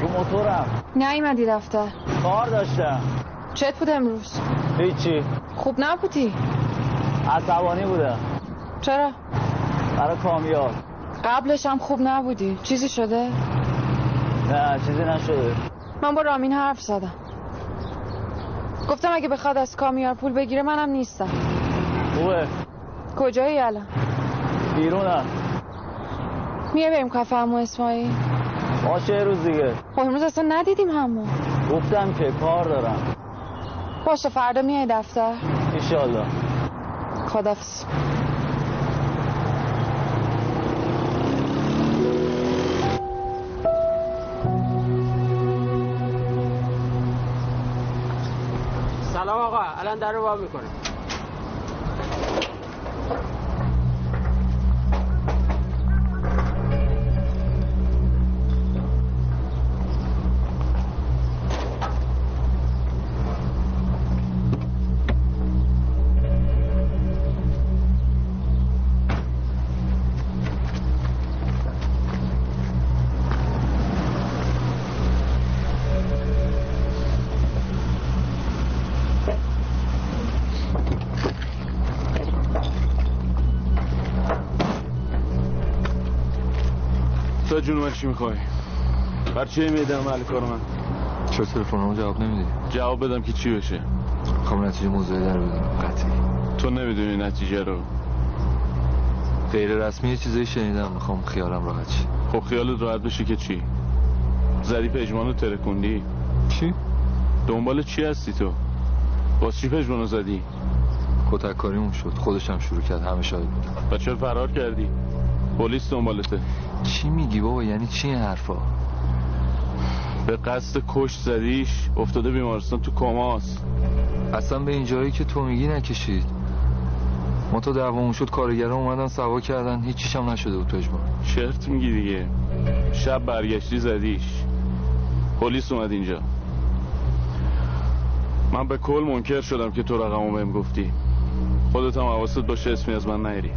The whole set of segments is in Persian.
رو موتورم. نیومدی دفتر کار داشتم. چت بود امروز؟ هیچی. خوب نبودی؟ عصبانی بودم. چرا؟ برای کامیاب. قبلش هم خوب نبودی. چیزی شده؟ نه چیزی نشده. من با رامین حرف زدم. گفتم اگه بخواد از کامیار پول بگیره منم نیستم. خوبه. کجایی الان؟ بیرونم. میه بریم کافه همو اسماعیل باشه یه روز دیگه. خب امروز اصلا ندیدیم همو گفتم که کار دارم. باشه فردا میای دفتر. ایشالله خدافز سلام آقا الان در رو وا می‌کنه جون من چی می‌خوای؟ بر چی میدم محل کار من؟ چرا تلفنمو جواب نمیدی؟ جواب بدم که چی بشه. خب نتیجه موضوعی در بدونم قطعی. تو نمی‌دونی نتیجه رو. غیر رسمی چیزایی شنیدم. می‌خوام خیالم راحت شه. خب خیالت راحت بشه که چی؟ زدی پژمانو ترکوندی؟ چی؟ دنبال چی هستی تو؟ باز چی پژمانو زدی؟ کتک کاریمون شد. خودشم شروع کرد. همه شاهد بودن و چرا فرار کردی؟ پلیس دنبالته. چی میگی بابا؟ یعنی چی این حرفا؟ به قصد کش زدیش افتاده بیمارستان تو کماست اصلا به این جایی که تو میگی نکشید. ما تا دعوامون شد کارگران اومدن سوا کردن. هیچیش هم نشده بود پژمان چرت میگی دیگه. شب برگشتی زدیش. پلیس اومد اینجا. من به کل منکر شدم که تو رقمو بهم گفتی. خودت هم حواست باشه اسمی از من نیری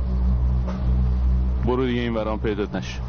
برو دیگه این برام پیدات نشه.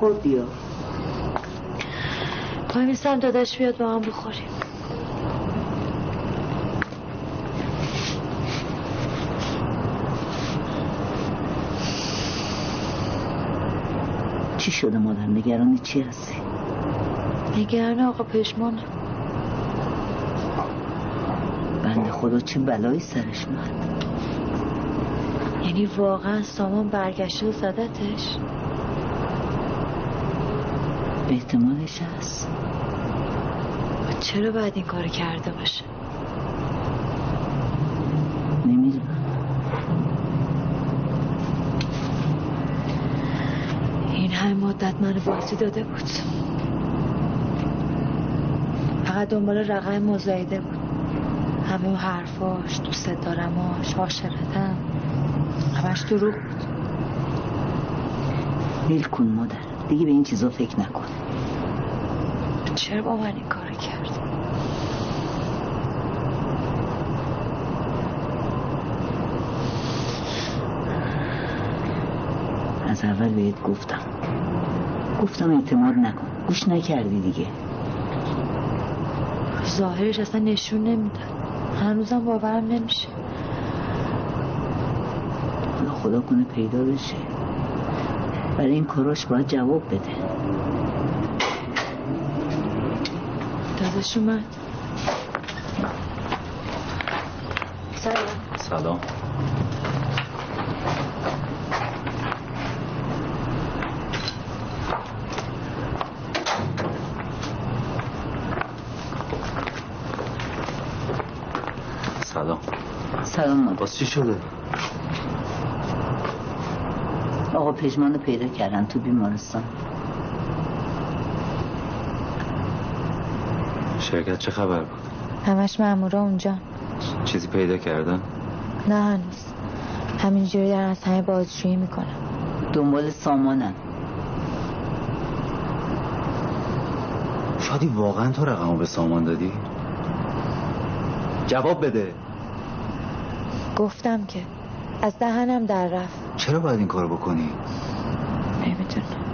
شام نخوردی یا وای میستم داداش بیاد با هم بخوریم. چی شده مادر؟ نگرانی چی هستی؟ نگران آقا پشمان. بنده خدا چه بلایی سرش اومد یعنی واقعا سامان برگشته و زدتش. احتمالش هست. و چرا باید این کار کرده باشه؟ نمی‌دونم. این همه مدت منو بازی داده بود. فقط دنبال رقم مزایده بود. همه اون حرفاش دوست دارماش عاشقتم. همش دروغ بود. ول کن مادر. دیگه به این چیزا فکر نکن. چرا با من این کار کرد از اول بهت گفتم. گفتم اعتماد نکن. گوش نکردی دیگه. ظاهرش اصلا نشون نمی‌داد هنوزم باورم نمیشه. حالا خدا کنه پیدا بشه. برای این کاراش باید جواب بده. داداش اومد. سلام. سلام. سلام. سلام. باز چی شده؟ آقا پژمان رو پیدا کردن تو بیمارستان. شرکت چه خبر بود؟ همش مامورا اونجا چیزی پیدا کردن؟ نه هنوز همینجوری دارن از همه بازجویی می‌کنن دنبال سامانن شادی واقعا تو رقمو به سامان دادی؟ جواب بده گفتم که از دهنم در رفت چرا باید این کارو بکنی؟ نمی‌دونم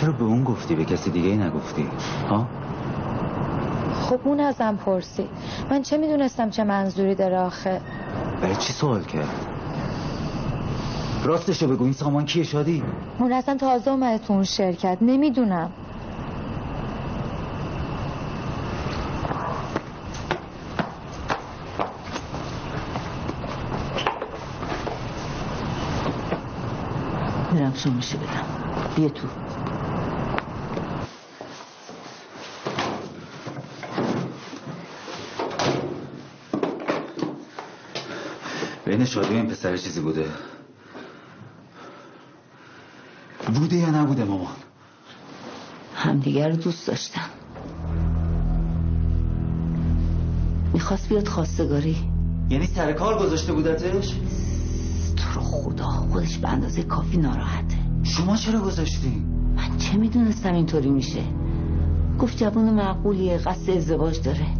چرا به اون گفتی به کسی دیگه ای نگفتی؟ ها؟ خب اون ازم پرسید من چه می‌دونستم چه منظوری داره آخه برای چی سوال کرد؟ راستشو بگو این سامان کیه شادی؟ اون اصلا تازه اومده تو اون شرکت نمی‌دونم میرم شمشی بدم بیا تو بین شادی این پسر چیزی بوده؟ بوده یا نبوده مامان؟ همدیگر رو دوست داشتن. می‌خواست بیاد خواستگاری. یعنی سر کار گذاشته بودتش؟ تو رو خدا خودش به اندازه کافی ناراحته. شما چرا گذاشتی؟ من چه می‌دونستم اینطوری میشه؟ گفت جوون معقولیه قصد ازدواج داره.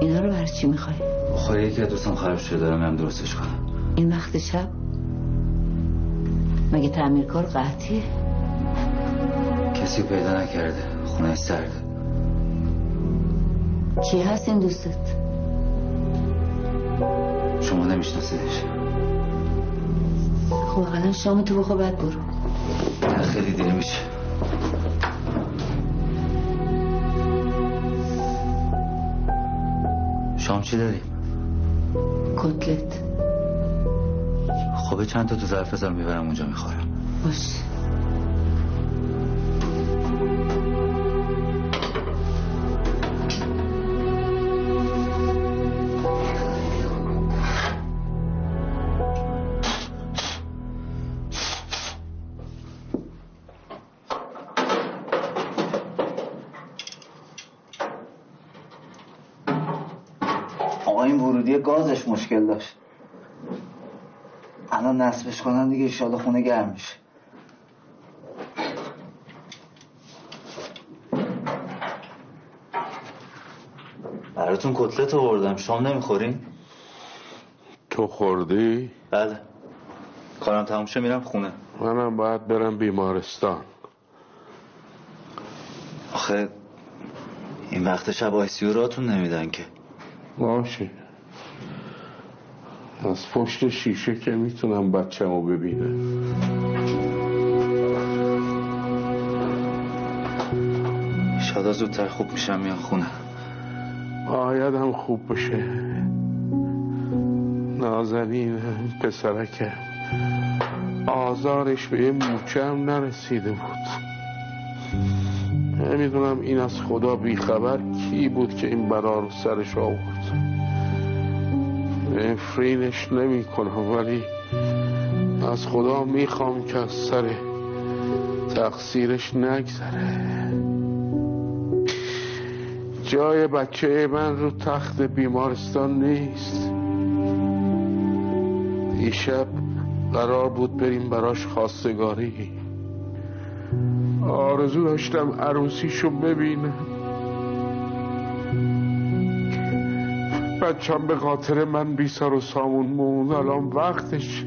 اینا رو برای چی می‌خوای؟ بخوره یکی از دوستم خراب شده دارم هم درستش کنم. این وقت شب؟ مگه تعمیرکار قحطیه؟ کسی پیدا نکرده خونه سرده. کی هست این دوستت؟ شما نمیشناسیدش. خب الان شام تو بخور بعد برو. خیلی دیر میشه. شام چی داریم؟ کتلت. خب چند تا تو ظرف بذار می‌برم اونجا می‌خورم. باش. مشکل داشت. الان نصبش کنن دیگه ایشالا خونه گرم میشه. براتون کتلت آوردم. شام نمی‌خورین؟ تو خوردی؟ بله. کارم تموم شه میرم خونه. منم باید برم بیمارستان. آخه این وقت شب آیسیو راتون نمیدن که. باشه. از پشت شیشه که می‌تونم بچه‌مو ببینم. شادا زودتر خوب میشم میام خونه. باید هم خوب بشه نازنین پسرکه آزارش به یه موچه هم نرسیده بود. نمی‌دونم این از خدا بیخبر کی بود که این بلا رو سرش آورد. نفرینش نمی کنم ولی از خدا می‌خوام که از سر تقصیرش نگذره. جای بچه من رو تخت بیمارستان نیست. دیشب قرار بود بریم براش خواستگاری. آرزو داشتم عروسیشو ببینم. بچم به خاطر من بی سر و سامون مون الان وقتش.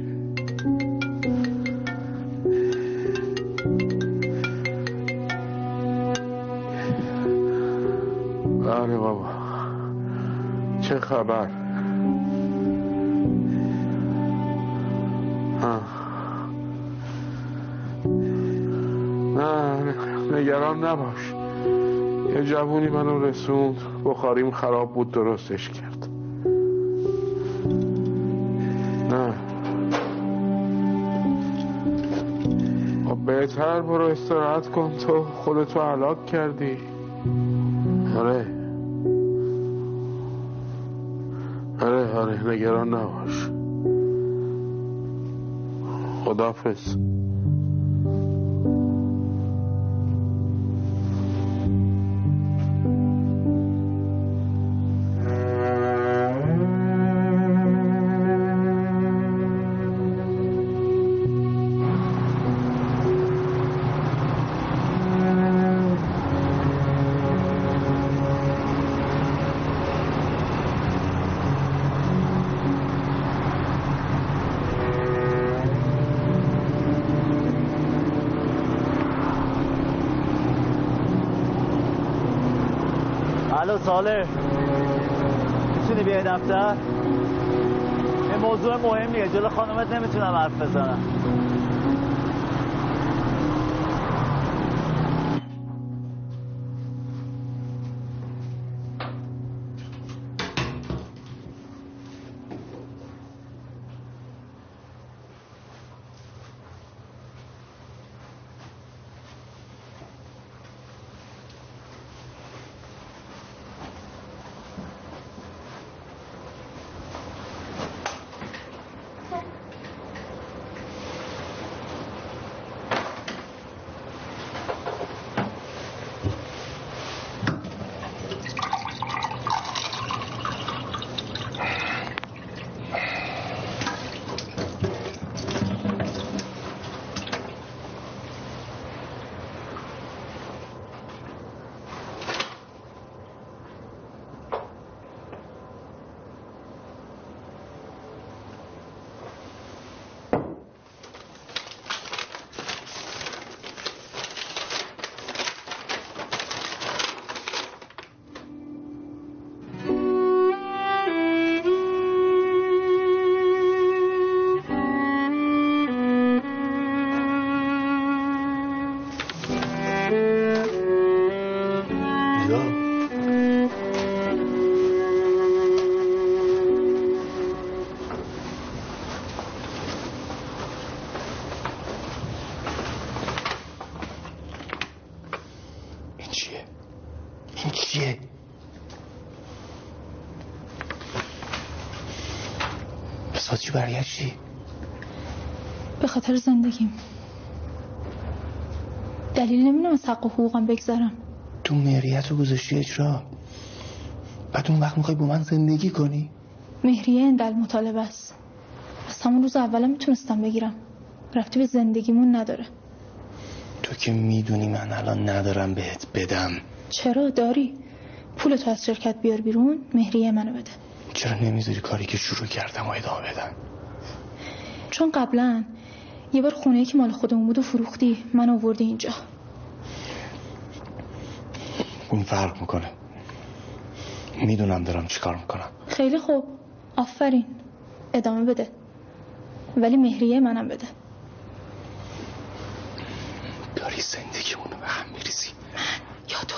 بله بابا. چه خبر. نه نگران نباش. یه جوونی منو رسوند. بخاریم خراب بود درستش کرد. بهتر برو استراحت کن. تو خودتو علاق کردی. آره. آره آره نگران نباش. خدافز الو صالح می‌تونی بیای دفتر؟ این موضوع مهمیه. جلو خانومت نمی‌تونم حرف بزنم. بسات چی؟ به خاطر زندگیم. دلیل نمی‌دونم از حق و حقوقم بگذرم. تو مهریت رو گذاشتی اجرا. بعد اون وقت می‌خوای با من زندگی کنی؟ مهریه اندل مطالبه است. از همون روز اولم می‌تونستم بگیرم. رفتی به زندگیمون نداره. تو که می‌دونی من الان ندارم بهت بدم. چرا داری؟ پول تو از شرکت بیار بیرون مهریه منو بده. چرا نمی‌ذاری کاری که شروع کردم و ادامه بدم؟ چون قبلا یه بار خونه که مال خودمون بود و فروختی من آوردی اینجا. اون فرق می‌کنه. می‌دونم دارم چیکار می‌کنم. خیلی خوب. آفرین. ادامه بده. ولی مهریه منم بده. داری زندگیمونو به هم میریزی. یا تو؟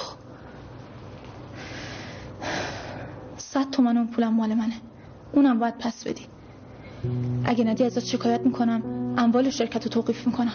صد تومن اون پولم مال منه. اونم باید پس بدی. اگه ندی ازت شکایت می‌کنم اموال شرکت رو توقیف می‌کنم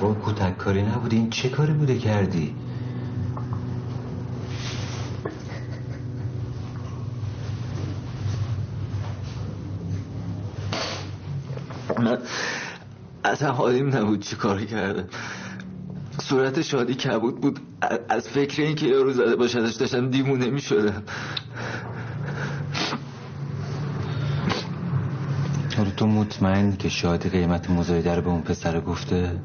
دعوا کتک کاری نبوده این چه کاری بوده کردی؟ من اصلا حالیم نبود چی کار کردم. صورت شادی کبود بود. از فکر این که یارو زده باشدش داشتم دیمونه می شدم. تو مطمئن که شادی قیمت مزایده رو به اون پسر گفته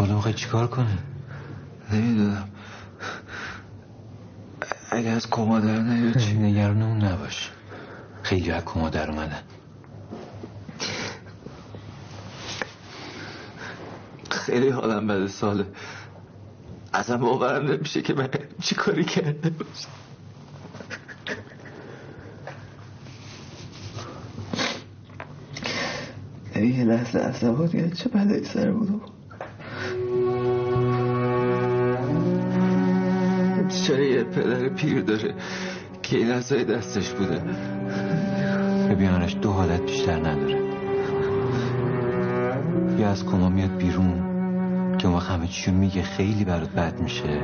حالا می‌خوای چیکار کنی؟ نمی‌دونم. اگه از کما در نیاد چی؟ نگران اون نباش. خیلی از کما در اومدن. خیلی حالم بده ساله. اصلا باورم نمیشه که من چی کاری کرده باشم. یه لحظه عصبانیت چه بلایی سر بودو چرا پدر پیر داره که این اصای دستش بوده؟ ببینانش دو حالت بیشتر نداره. یا از کما میاد بیرون که اون همه چیو میگه خیلی برات بد میشه.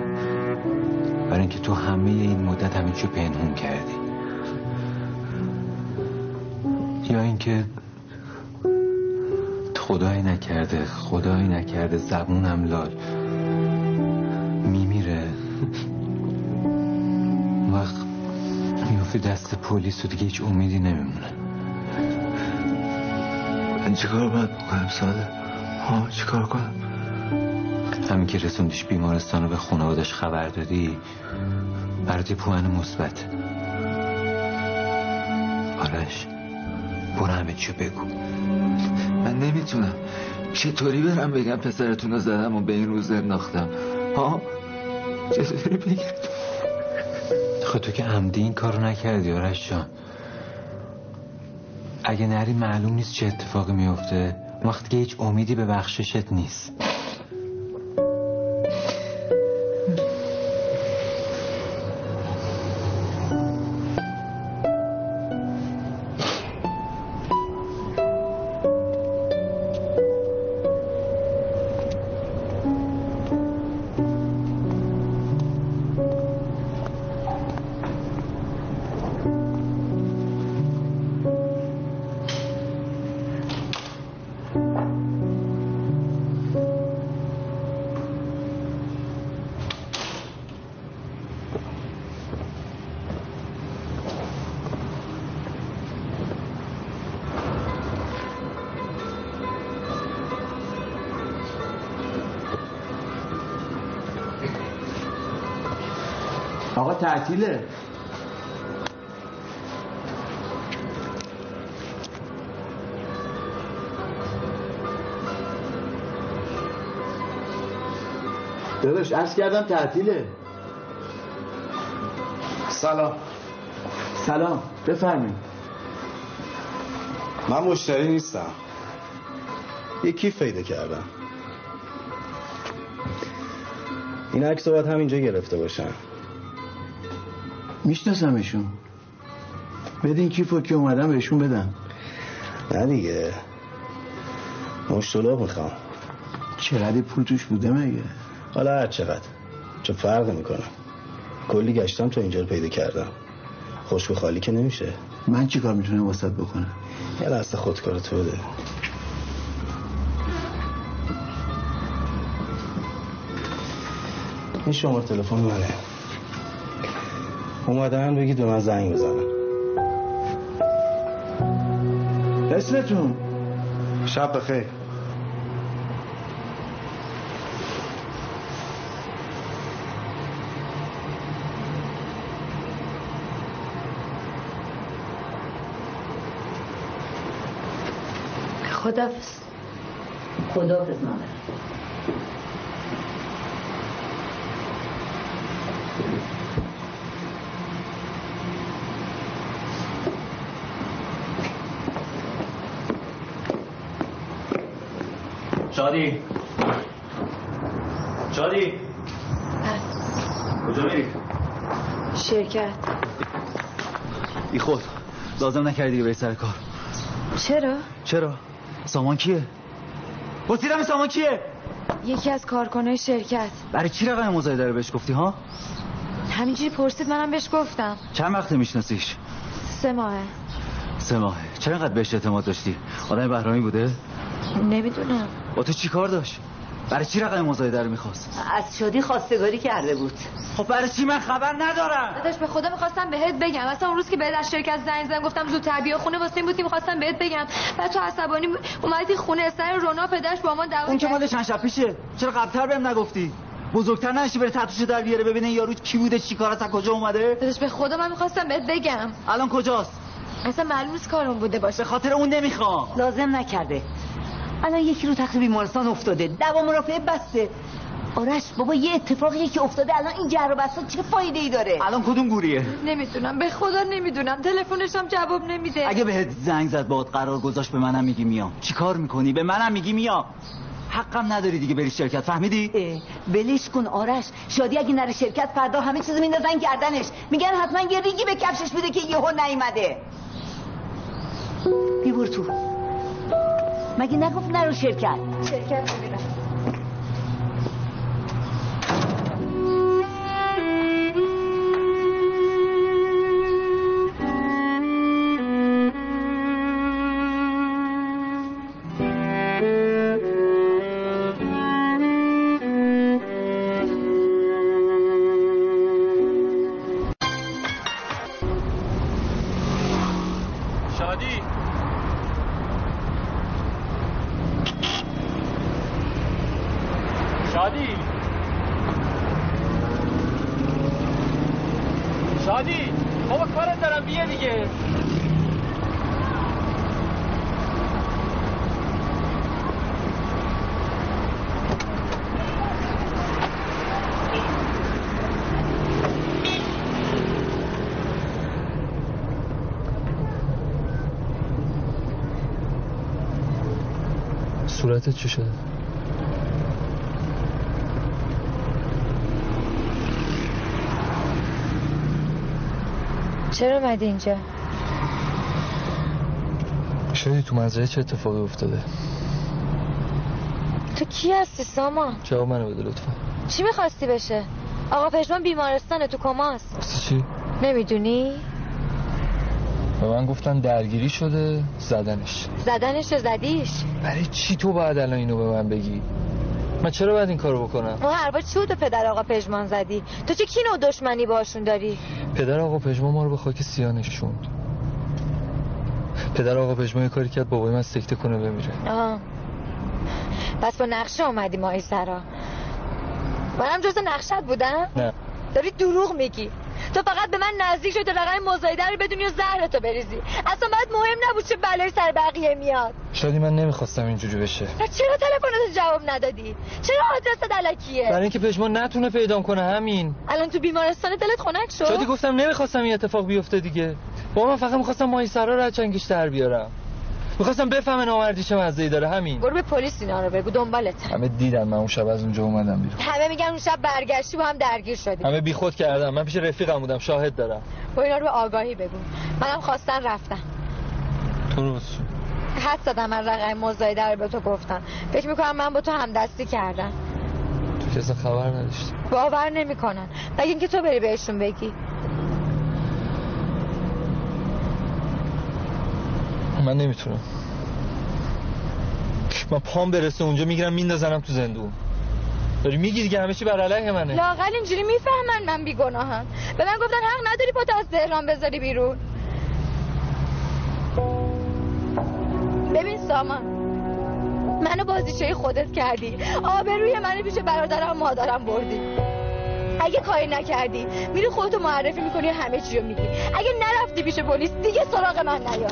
برای اینکه تو همه این مدت همه چیو پنهون کردی. یا اینکه خدایی نکرده خدایی نکرده زبونم لال. میفته دست پلیس و دیگه هیچ امیدی نمیمونه. من چیکار باید بکنم ساده؟ ها چیکار کنم؟ همین که رسوندیش بیمارستان رو به خانوادش خبر دادی برات پوان مثبت. آرش برو همه چیو بگو. من نمی‌تونم. چطوری برم بگم پسرتون رو زدم و به این روز انداختم؟ ها چطوری بگم؟ خب تو که عمدی این کارو نکردی آرش جان. اگه نری معلوم نیست چه اتفاقی میفته وقتی که هیچ امیدی به بخششت نیست. تعطیله. داداش عرض کردم تعطیله. سلام. سلام. بفرمایید. من مشتری نیستم. یه کیف پیدا کردم. این عکس رو باید همینجا گرفته باشن میشناسمشون. بدین کیفو که اومدم بهشون بدم. نه دیگه. مشتلاب می‌خوام. چقدر پول توش بوده مگه؟ حالا هر چقدر. چه فرق می‌کنه؟ کلی گشتم تو اینجا رو پیدا کردم. خوش خالی که نمیشه. من چیکار می‌تونم واسط بکنم؟ یه لحظه خودکار تو بده. این شماره تلفن منه. اومدن بگید به من زنگ بزنن اسمتون؟ شب بخیر. خدافز خدافز مادر. شادی. شادی. کجا میری؟ شرکت. ای خود لازم نکردی به سر کار. چرا؟ چرا؟ سامان کیه؟ بطیرم سامان کیه؟ یکی از کارکنای شرکت. برای چی رقم مزایده رو بهش گفتی ها؟ همینجوری پرسید منم بهش گفتم. چند وقت میشناسیش؟ سه ماهه. سه ماهه. چرا اینقدر بهش اعتماد داشتی؟ آدم بهرامی بوده؟ نمی‌دونم. با تو چی کار داشت؟ برای چی رقم مزایده رو می‌خواست؟ از شادی خواستگاری کرده بود. خب برای چی من خبر ندارم؟ داداش به خدا می‌خواستم بهت بگم. اصلا اون روز که بهت از شرکت زنگ زدم گفتم زودتر بیا خونه. واسه این بود که می‌خواستم بهت بگم. بعد تو عصبانی اومدی خونه. سر رونا پدرش با ما دعوا اون که. مال چند شب پیشه. چرا قبلتر بهم نگفتی؟ بزرگتر نشی بره تتوشو در بیاره ببینه یارو کی بوده چی کارات از کجا اومده؟ داداش به خدا من می‌خواستم بهت بگم. الان کجاست؟ اصلا معلوم نیست کارون بوده باشه. به خاطر اون نمی‌خوام. لازم نکرده. الان یکی رو تخت بیمارستان افتاده. دوا مرافعه بسته. آرش بابا یه اتفاقی که افتاده. الان این جر و بسته چه فایده ای داره؟ الان کدوم گوریه؟ نمی‌دونم. به خدا نمی‌دونم. تلفنش هم جواب نمیده. اگه بهت زنگ زد باد قرار گذاشت به منم میگی میام. چی کار می‌کنی؟ به منم میگی میام. حقم نداری دیگه بری شرکت. فهمیدی؟ اه، ولش کن آرش. شادی اگه نره شرکت فردا همه چیزو میندازن گردنش. میگن حتما یه ریگی به کفشش بوده که یهو نیومده. بیبور تو. مگه نگفت نرو شرکت؟ شرکت می‌بینم. صورتت چی شده؟ چرا اومدی اینجا؟ شدی تو مزرعه چه اتفاقی افتاده؟ تو کی هستی سامان؟ جواب منو بده لطفا. چی می‌خواستی بشه؟ آقا پژمان بیمارستانه تو کماست چی؟ نمی‌دونی؟ به من گفتن درگیری شده زدنش. زدنش زدیش؟ برای چی تو باید الان اینو به من بگی؟ من چرا باید این کارو بکنم؟ اون حرفا چی بود پدر آقا پژمان زدی؟ تو چه کی نوع دشمنی باشون داری؟ پدر آقا پژمان ما رو به خاک سیاه نشوند پدر آقا پژمان یه کاری کرد بابای من سکته کنه بمیره. آه. پس با نقشه اومدی ماهی سرا. منم جز نقشت بودم؟ نه. داری دروغ میگی. تو فقط به من نزدیک شدی رقم مزایده رو بدونی و زهرتو بریزی. اصلا باید مهم نبود چه بلایی سر بقیه میاد. شادی من نمی‌خواستم اینجوری بشه. چرا تلفنتو جواب ندادی؟ چرا آدرست علکیه برای اینکه پژمان نتونه پیدام کنه همین. الان تو بیمارستان دلت خنک شد؟ شادی گفتم نمی‌خواستم این اتفاق بیفته دیگه. با من فقط می‌خواستم ماهی سرا رو از چنگش در بیارم. می‌خواستم بفهمه نامردی چه مزه‌ای داره همین. برو به پلیس اینا رو بگو دنبالت. همه دیدن من اون شب از اونجا اومدم بیرون. همه میگن اون شب برگشتی با هم درگیر شدی. همه بیخود کردم من پیش رفیقم بودم شاهد دارم. با اینا رو به آگاهی بگو. منم خواستن رفتم. درست حد زدم من رقم مزایده رو به تو گفتم. فکر می‌کنم من با تو همدستی کردم. تو اصلا خبر نداشتی. باور نمی‌کنن. مگه اینکه تو بری بهشون بگی؟ من نمی‌تونم. من پام برسه اونجا می‌گیرم میندازنم تو زندون. داری میگی دیگه همه چی بر علیه منه. لاقل اینجوری می‌فهمن من بیگناهم. به من گفتن حق نداری پاتو از تهران بذاری بیرون. ببین سامان منو بازیچه خودت کردی. آبروی منو پیش برادرم مادرم بردی. اگه کاری نکردی میری خودتو معرفی می‌کنی همه چی رو میگی. اگه نرفتی پیش پلیس دیگه سراغ من نیا.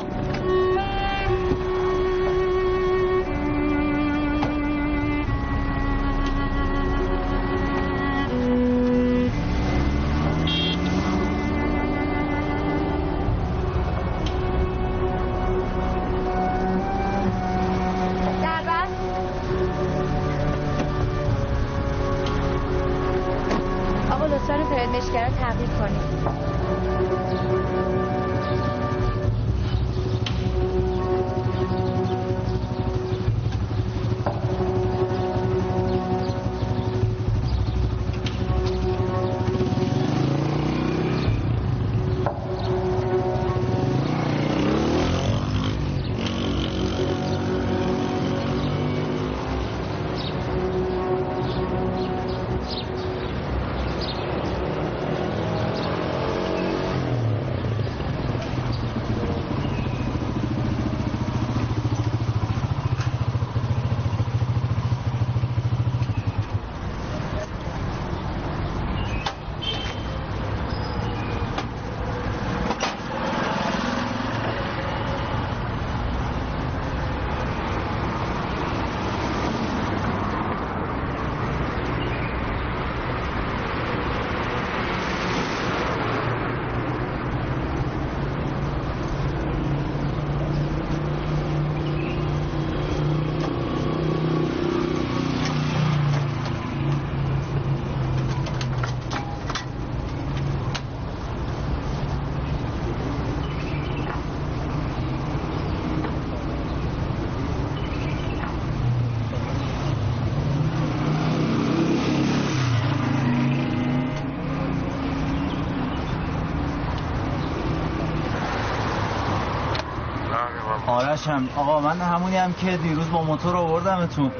چشم آقا من همونی هم که دیروز با موتور آوردمتون.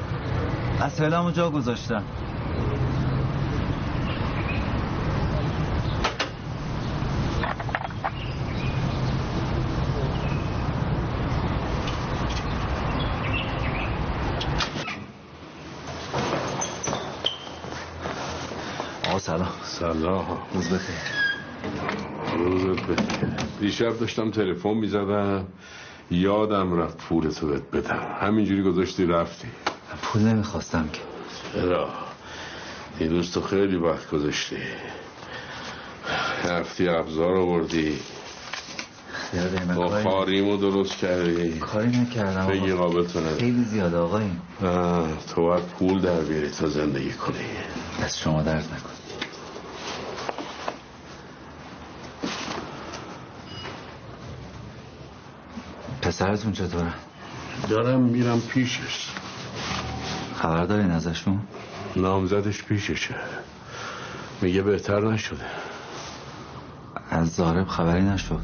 وسایلمو جا گذاشتم. سلام. سلام. روز بخیر. روزت بخیر. دیشب داشتم تلفن می‌زدم. یادم رفت پولتو بهت بدم. همینجوری گذاشتی رفتی. پول نمی‌خواستم که. چرا؟ دیروز تو خیلی وقت گذاشتی. رفتی ابزار آوردی. خاریمو درست کردی. کاری نکردم بگی قابلتونه. خیلی زیاده آقایی تو باید پول در بیاری تا زندگی کنی. از شما درد نکن پسرتون چطوره؟ دارم میرم پیشش. خبر دارین ازشون؟ نامزدش پیششه. میگه بهتر نشده. از زارب خبری نشد.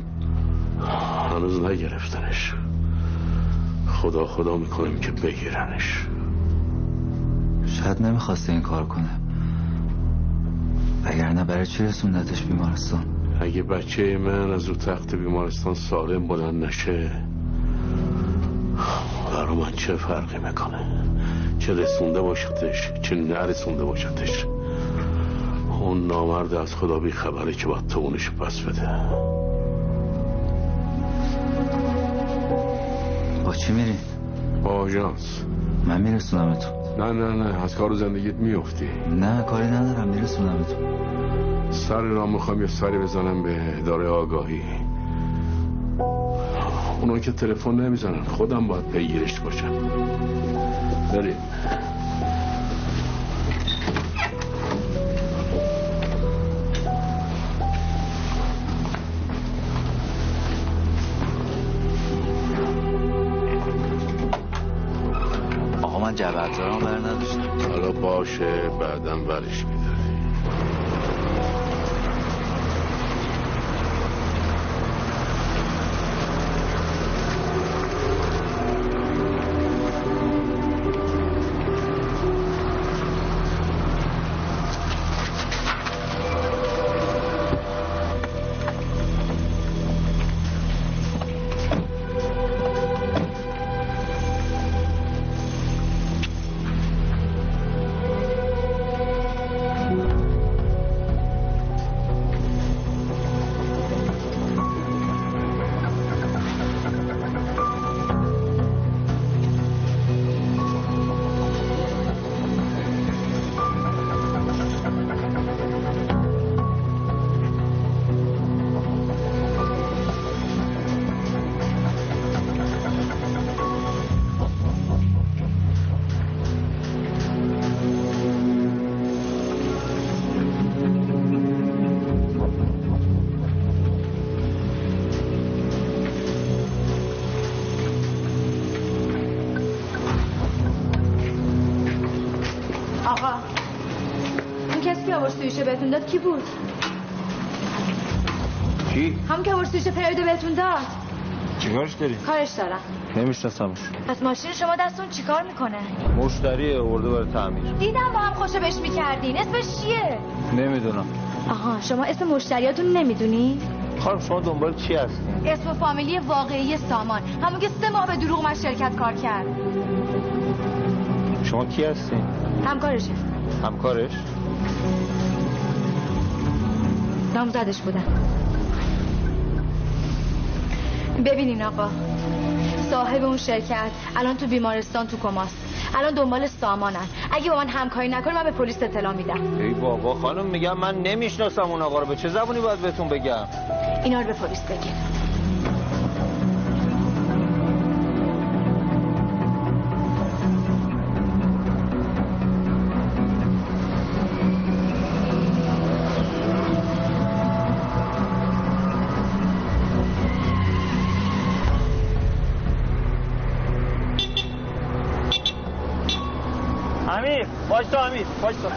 هنوز نگرفتنش. خدا خدا می‌کنیم که بگیرنش. شاید نمی‌خواسته این کار کنه. وگرنه برای چی رسوندتش بیمارستان؟ اگه بچه من از او تخت بیمارستان سالم بلند نشه برا من چه فرقی می‌کنه؟ چه رسونده باشدش چه نرسونده باشدش؟ اون نامرد از خدا بی خبره که باید تو اونش پس بده. با چی میری؟ با آژانس. من میرسونمتون نه نه نه از کار زندگیت میفتی. نه کاری ندارم میرسونمتون سر را می‌خوام یه سری بزنم به اداره آگاهی. اونا که تلفن نمی‌زنن خودم باید پیگیرش باشم. بریم. آقا من جبرزارم بر نداشتم. حالا باشه بعدم ورش میداری کسی که آورد سویشو بهتون داد کی بود؟ کی؟ همون که آورد سویش پریودو بهتون داد چیکارش داری؟ کارش دارم نمیشناسمش پس ماشین شما دستون چیکار می‌کنه؟ مشتری ورده برای تعمیر دیدم با هم خوشو بش می‌کردین اسمش چیه؟ نمی‌دونم آها شما اسم مشتریاتون نمی‌دونی؟ خانم شما دنبال چی هستی؟ اسم و فامیلی واقعی سامان همون که سه ماه به دروغ من شرکت کار کرد شما کی هستی؟ همکارشه همکارش؟ نامزدش بودم ببینین آقا صاحب اون شرکت الان تو بیمارستان تو کماست الان دنبال سامانن. اگه با من همکاری نکنه من به پلیس اطلاع میدم. ای بابا خانم میگم من نمی‌شناسم اون آقا رو. به چه زبونی باید بهتون بگم؟ اینا رو به پلیس بگین. وایسا امیر وایسا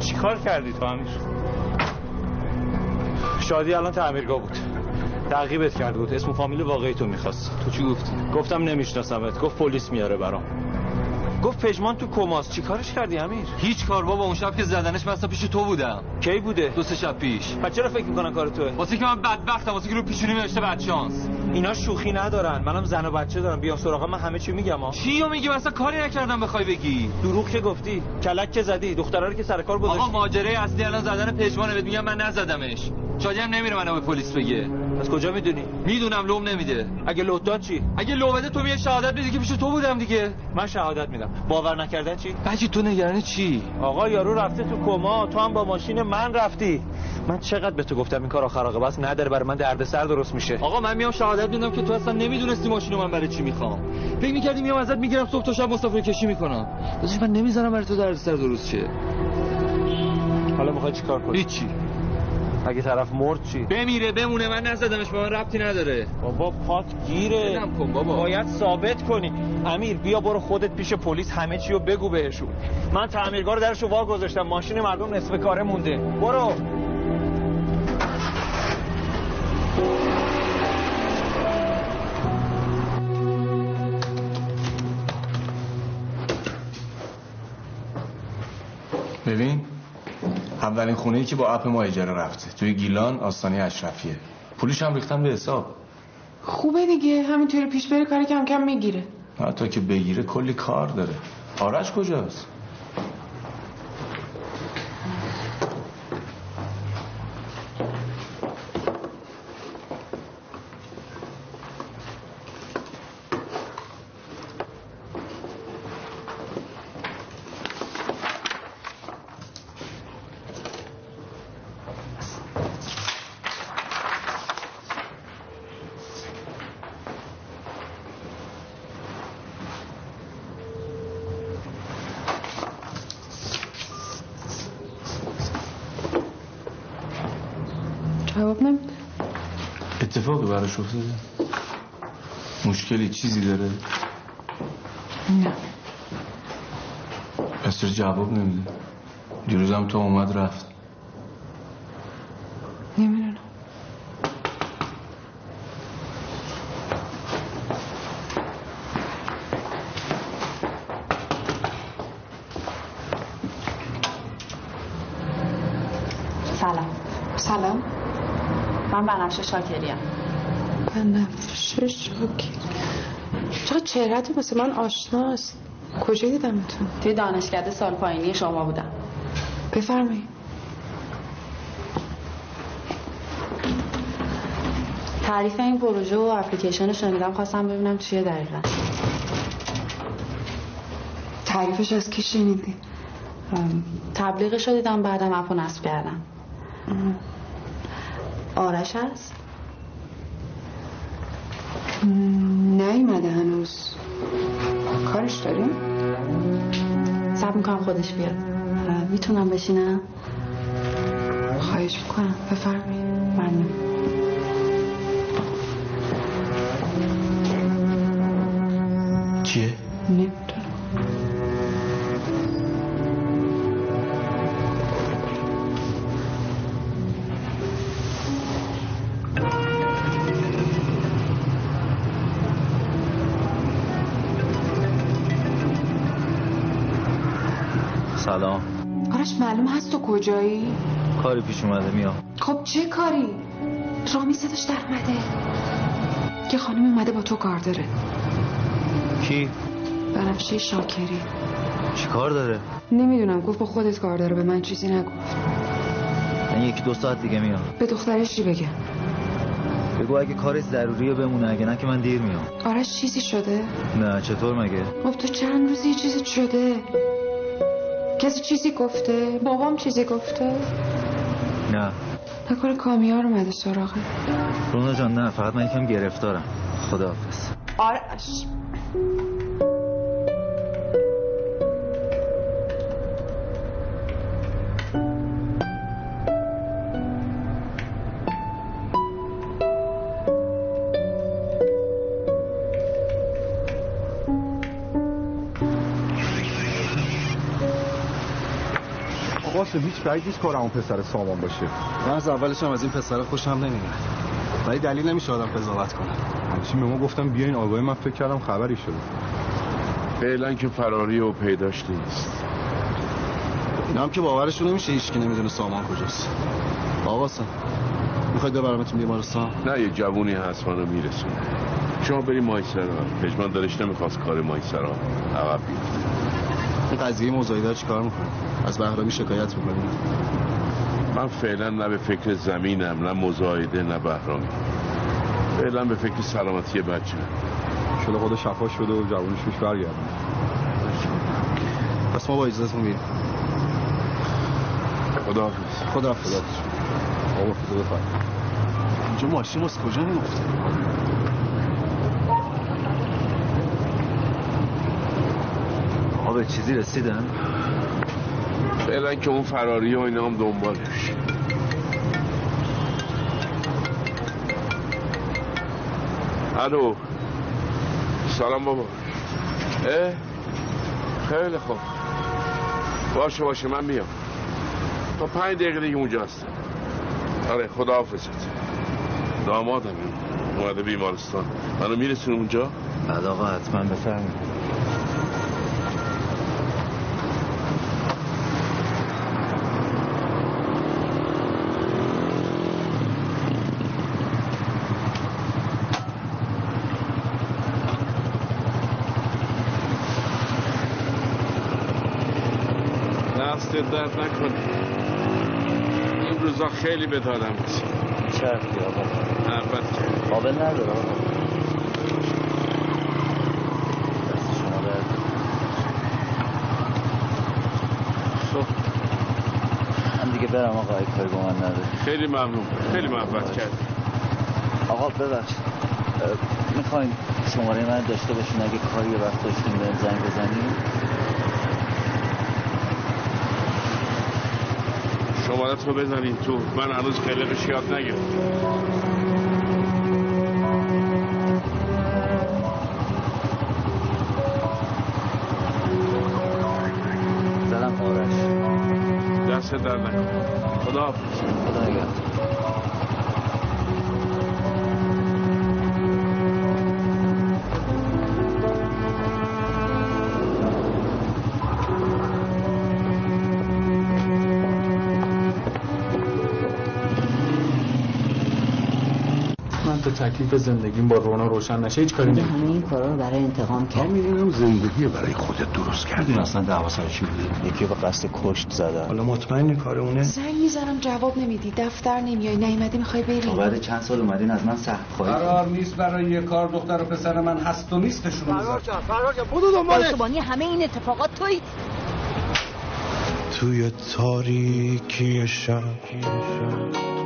چیکار کردی تو امیر؟ شادی الان تعمیرگاه بود. تعقیبت کرد بود. اسم و فامیل واقعی تو می‌خواست. تو چی گفتی؟ گفتم نمیشناسمت. گفت پلیس میاره برام. گفت پژمان تو کماست چی کارش کردی امیر؟ هیچ کار بابا. اون شب که زدنش من پیش تو بودم. کی بوده؟ دو سه شب پیش. پس چرا فکر می‌کنن کار توه؟ واسه که من بدبختم. واسه که رو پیشونی نوشته بد شانس. اینا شوخی ندارن. منم زن و بچه دارم. بیام سراغ. من همه چی میگم ها چی میگی؟ مثلا کاری نکردم بخوای بگی. دروغ که گفتی. کلک که زدی. دخترا رو که سر کار گذاشتی. آقا ماجرای اصلی الان زدن پژمانه بهت میگم من نزدمش. شادی هم نمیره منو به پلیس بگه. از کجا می‌دونی؟ می‌دونم لوم نمیده. اگه لوت داد چی؟ اگه لو بده تو میای شهادت بدی که پیش تو بودم دیگه. من شهادت میدم. باور نکردن چی؟ بچی تو نگران چی؟ آقا یارو رفته تو کما. تو هم با ماشین من رفتی. من چقدر به تو گفتم این کار آخر بس نداره. برای من دردسر درست میشه. آقا من میام شهادت میدم که تو اصلا نمی‌دونستی ماشینو من برای چی می‌خوام. فکر می‌کردی میام ازت می‌گیرم صبح تا شب مسافر کشی می‌کنم. داداش من نمی‌ذارم برای تو دردسر درست شه. حالا می‌خوای چیکار کنی؟ هیچی. اگه طرف مرد چی؟ بمیره بمونه من نزدمش به من ربطی نداره. بابا پات گیره. بدم کن بابا. باید ثابت کنی. امیر بیا برو خودت پیش پلیس همه چی رو بگو بهشون. من تعمیرگاه رو درشو وا گذاشتم ماشین مردم نصف کاره مونده. برو. ببین. اولین خونه ای که با اپ ما اجاره رفته توی گیلان آستانه اشرفیه. پولش هم ریختم به حساب. خوبه دیگه. همینطوری پیش بره کاری کم کم می‌گیره. حتی که بگیره کلی کار داره. آرش کجاست جواب نمیده افتاده مشکلی چیزی داره؟ نه. پس جواب نمیده. دیروزم تو اومد رفت. نمی‌دونم. سلام. سلام. من بنفشه شاکریم. بنفشه شاکر چقدر چهرت واسه من آشناست کجا دیدمتون توی دانشکده سال پایینی شما بودم. بفرمایید. تعریف این پروژه و اپلیکیشن رو شنیدم خواستم ببینم چیه دقیقا. تعریفش از کی شنیدی؟ تبلیغش رو دیدم بعدم اپو نصب کردم. آرش هست؟ نیومده هنوز. کارش داریم؟ سب می‌کنم خودش بیاد. می‌تونم بشینم؟ خواهش می‌کنم. بفرمایید. ممنون. کیه؟ نمی‌دونم کجایی؟ کاری پیش اومده میام. خب چه کاری؟ رامی صداش در اومده. که خانم اومده با تو کار داره. کی؟ بنفشه شاکری. چی کار داره؟ نمی‌دونم گفت با خودت کار داره به من چیزی نگفت. من یکی دو ساعت دیگه میام. به دخترش چی بگم بگو اگه کارش ضروریه بمونه اگه نه که من دیر میام. آرش چیزی شده؟ نه چطور مگه؟ خب تو چند روزی چیزی شده؟ کسی چیزی گفته؟ بابام چیزی گفته؟ نه. نکنه کامیار اومده سراغه رونا جان نه فقط من یکم گرفتارم. خداحافظ. آرش قاسم هیچ بعید نیست کار اون پسر سامان باشه. من از اولش هم از این پسر خوشم نمیاد ولی دلیل نمیشه آدم قضاوت کنه. همچین به ما گفتم؟ بیاین آقای من فکر کردم خبری شده. فعلا که فراری و پیداش نیست. اینا هم که باورشون نمیشه هیچ نمی‌دونه سامان کجاست. آقا حسن می‌خواید ببرمتون بیمارستان؟ نه یه جوونی هست منو میرسونه. شما بریم مایسرا پژمان دارش نمی‌خواست کار مایسرا عقب بیفته. قضیه مزایده چیکار می‌کنه از بهرامی شکایت می‌کنیم. من فعلا نه به فکر زمینم نه مزایده نه بهرامی فعلا به فکر سلامتی بچه شده خود شفا شده و جوانش روش برگردن پس ما با اجازتون میریم خدا حافظ. خدا حافظ. آقا خدا بفرد اینجا ماشین از کجا میفته به چیزی رسیدن؟ فعلا که اون فراری و اینا هم دنبالش. الو. سلام بابا. اه؟ خیلی خوب. باشه باشه من میام. تا پنج دقیقه دیگه اونجا هستم. آره خدا حافظت دامادم. اومده بیمارستان. منو میرسون اونجا؟ بعد آقا حتما بفرمید درد نکنه. این روزا خیلی به دادم. چرفی آقا؟ البته قابل نداره آقا. من دیگه برم آقا ای کاری با من نداره خیلی ممنون. خیلی محبت کرد آقا ببخش می‌خواین شماره من داشته باشین؟ اگه کاری وقت داشتیم به زنگ بزنیم شمارت رو بزنین تو. من هنوز کلقش یاد نگرفتم. دست در نکن. خدا حافظ. خدا نگهدار. تکلیف زندگیم با رونا روشن نشه هیچ کاری نمی‌کنم. همه این کارا رو برای انتقام کرد می‌دونم زندگی برای خودت درست کردی. اصلا دعوا سر چی بوده؟ یکی به قصد کشت زدن. حالا مطمئنی کار اونه؟ زنگ می‌زنم جواب نمیدی. دفتر نمیای. نیومدی می‌خوای بری؟ تا بعد چند سال اومدین از من سخت خواهی قرار نیست برای یه کار دختر و پسر من هست و نیستشون رو فرار جان فرار جان بودو دنبالش. همه این اتفاقات توی توی تاریکی شب.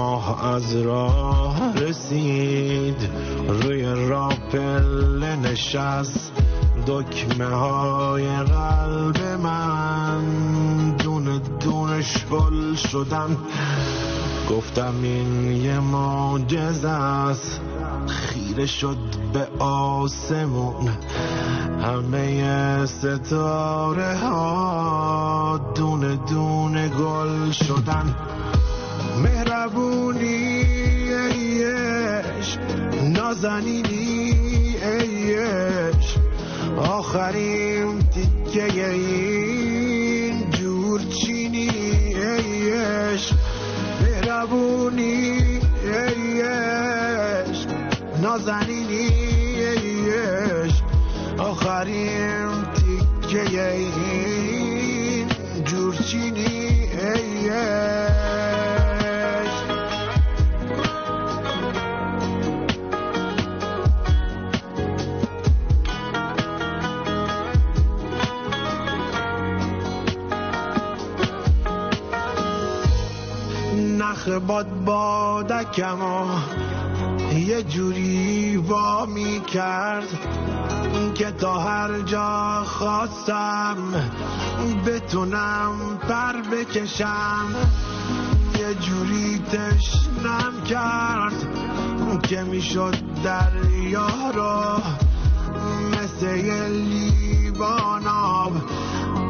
ماه از راه رسید. روی راپل نشست. دکمه های قلب من. دونه دونش گل شدن. گفتم این یه معجزه است. خیره شد به آسمون. همه ستاره ها دونه دونه گل شدن. مهربونی ایش نازنینی ایش آخرین تیکه این جورچینی ایش مهربونی ایش نازنینی ایش آخرین تیکه این جورچینی ایش نخ باد بادکم و یه جوری وا می کرد که تا هر جا خواستم بتونم پر بکشم. یه جوری تشنم کرد که می‌شد دریا رو مثل یه لیوان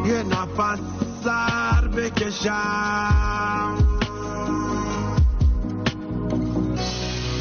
یه نفس سر بکشم.